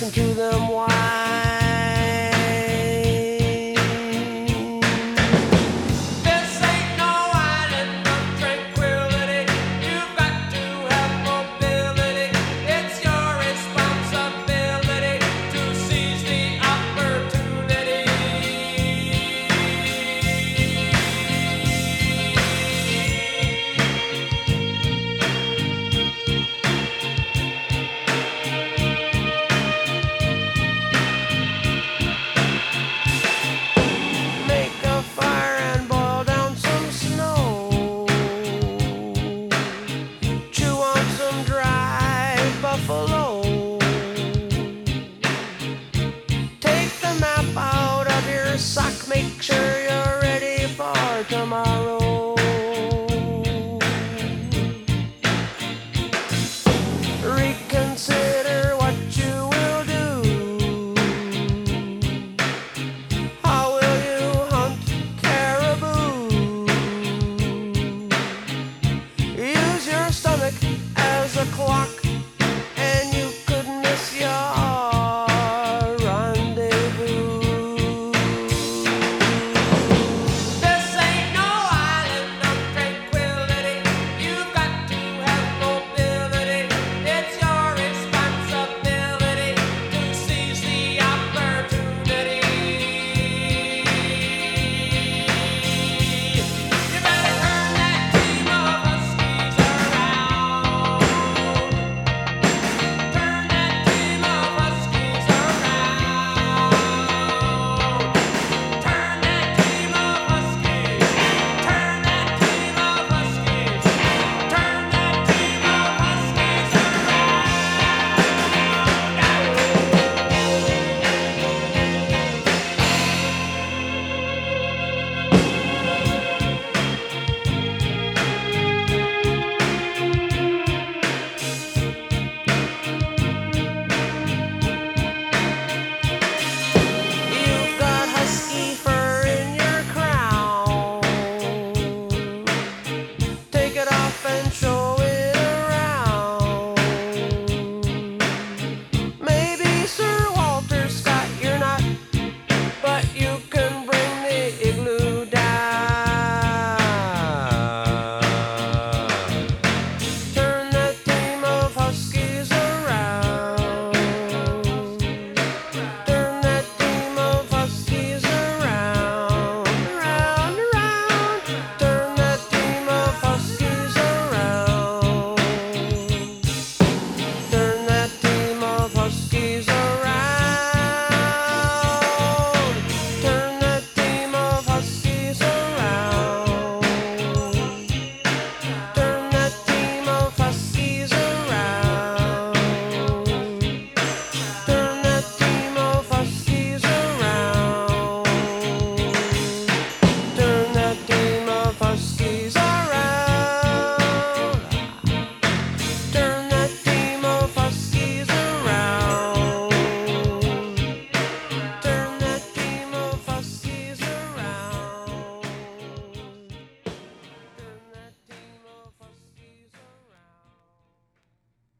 Listen to them